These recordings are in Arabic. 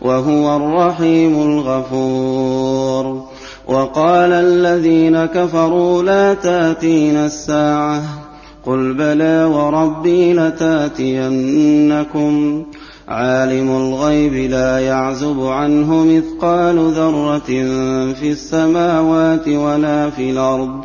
وهو الرحيم الغفور. وقال الذين كفروا لا تأتينا الساعة. قل بلى وربي لتأتينكم. عالم الغيب لا يعزب عنه مثقال ذرة في السماوات ولا في الأرض.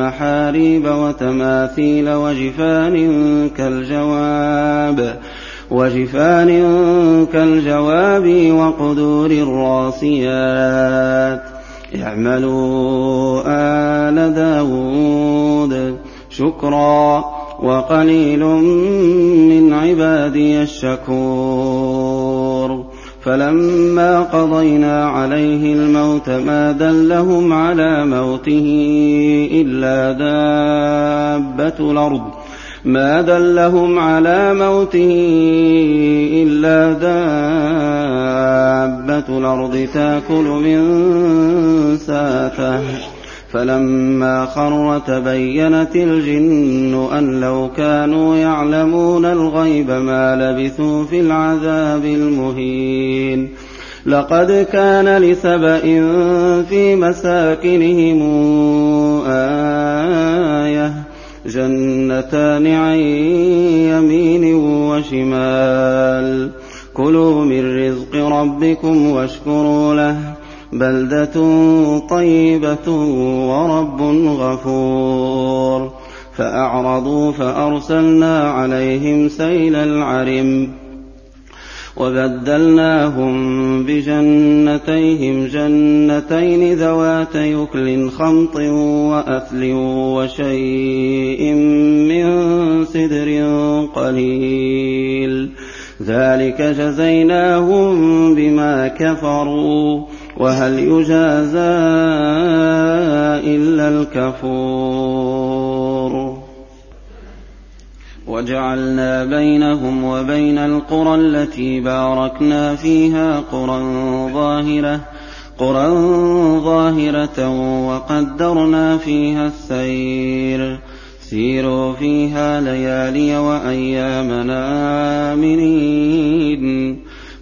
محاريب وتماثيل وجفان كالجواب وجفان كالجواب وقدور الراسيات. اعملوا آل داود شكرا وقليل من عبادي الشكور. فلما قضينا عليه الموت ما دلهم على موته إلا دابة الأرض. ما دلهم على موته إلا دابة الأرض تأكل من ساته. فلما خر تبينت الجن أن لو كانوا يعلمون الغيب ما لبثوا في العذاب المهين. لقد كان لسبإ في مساكنهم آية جنتان عن يمين وشمال. كلوا من رزق ربكم واشكروا له. بلدة طيبة ورب غفور. فأعرضوا فأرسلنا عليهم سيل العرم وبدلناهم بجنتيهم جنتين ذوات يكل خمط وأثل وشيء من سدر قليل. ذلك جزيناهم بما كفروا. وهل يجازى إلا الكفور؟ وجعلنا بينهم وبين القرى التي باركنا فيها قرى ظاهرة قرى ظاهرة وقدرنا فيها السير. سيروا فيها ليالي وأيامنا آمنين.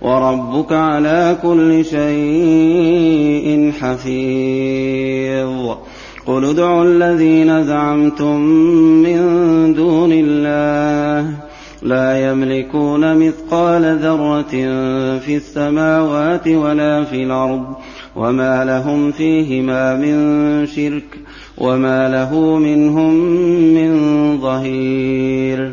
وربك على كل شيء حفيظ. قل ادعوا الذين زعمتم من دون الله لا يملكون مثقال ذرة في السماوات ولا في الأرض وما لهم فيهما من شرك وما له منهم من ظهير.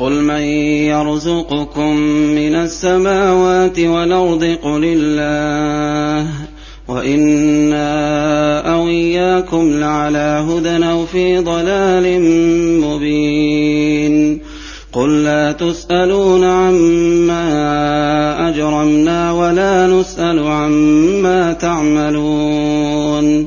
قل من يرزقكم من السماوات والارض قل الله وأنا أو اياكم لعلى هدى أو في ضلال مبين قل لا تسالون عما اجرمنا ولا نسال عما تعملون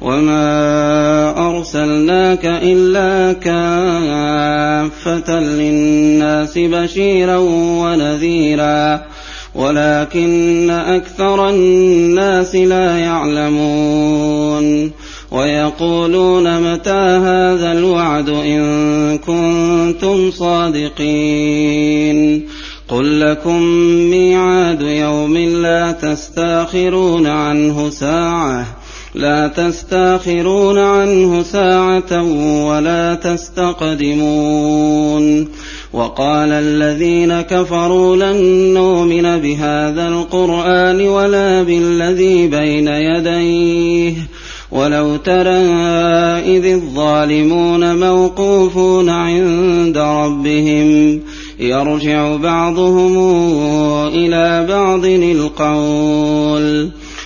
وما ارسلناك الا كافه للناس بشيرا ونذيرا ولكن أكثر الناس لا يعلمون ويقولون متى هذا الوعد ان كنتم صادقين قل لكم ميعاد يوم لا تستاخرون عنه ساعه لا تستاخرون عنه ساعة ولا تستقدمون. وقال الذين كفروا لن نؤمن بهذا القرآن ولا بالذي بين يديه. ولو ترى إذ الظالمون موقوفون عند ربهم يرجع بعضهم إلى بعض القول.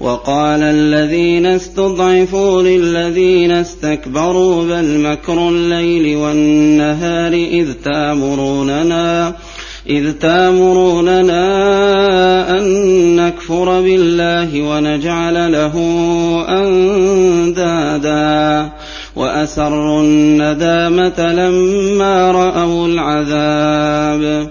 وقال الذين استضعفوا للذين استكبروا بل مكر الليل والنهار إذ تامروننا إذ تامروننا أن نكفر بالله ونجعل له أندادا. وأسروا الندامة لما رأوا العذاب.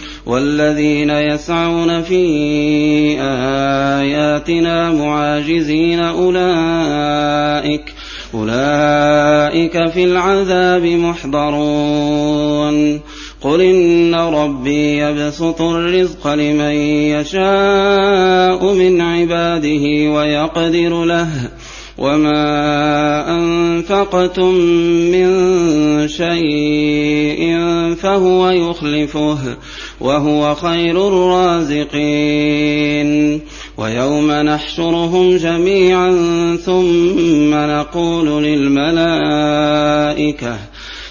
والذين يسعون في آياتنا معاجزين أولئك أولئك في العذاب محضرون. قل إن ربي يبسط الرزق لمن يشاء من عباده ويقدر له. وما أنفقتم من شيء فهو يخلفه. وهو خير الرازقين. ويوم نحشرهم جميعا ثم نقول للملائكة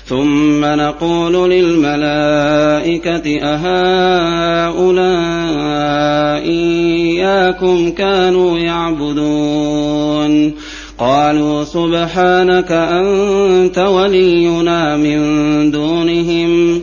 ثم نقول للملائكة أهؤلاء إياكم كانوا يعبدون؟ قالوا سبحانك أنت ولينا من دونهم.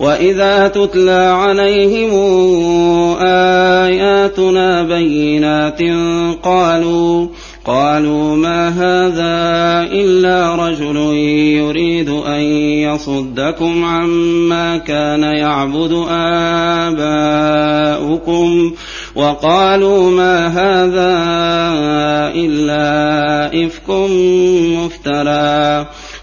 واذا تتلى عليهم اياتنا بينات قالوا قالوا ما هذا إلا رجل يريد أن يصدكم عما كان يعبد آباؤكم وقالوا ما هذا إلا إفك مفترى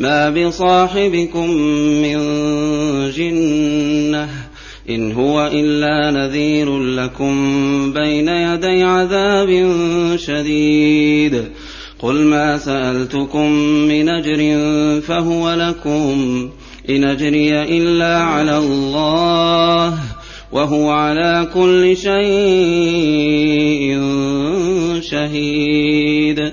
ما بصاحبكم من جنة إن هو إلا نذير لكم بين يدي عذاب شديد قل ما سألتكم من أجر فهو لكم إن أجري إلا على الله وهو على كل شيء شهيد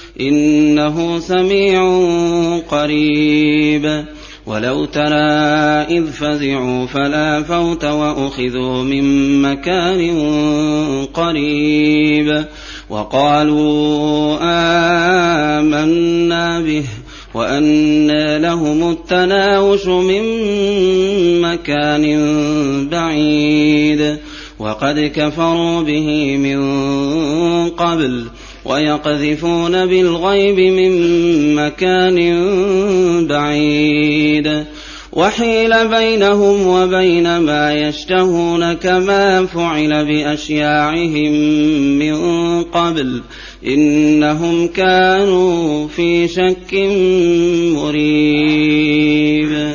إنه سميع قريب. ولو ترى إذ فزعوا فلا فوت وأخذوا من مكان قريب. وقالوا آمنا به وأنى لهم التناوش من مكان بعيد. وقد كفروا به من قبل ويقذفون بالغيب من مكان بعيد. وحيل بينهم وبين ما يشتهون كما فعل بأشياعهم من قبل. إنهم كانوا في شك مريب.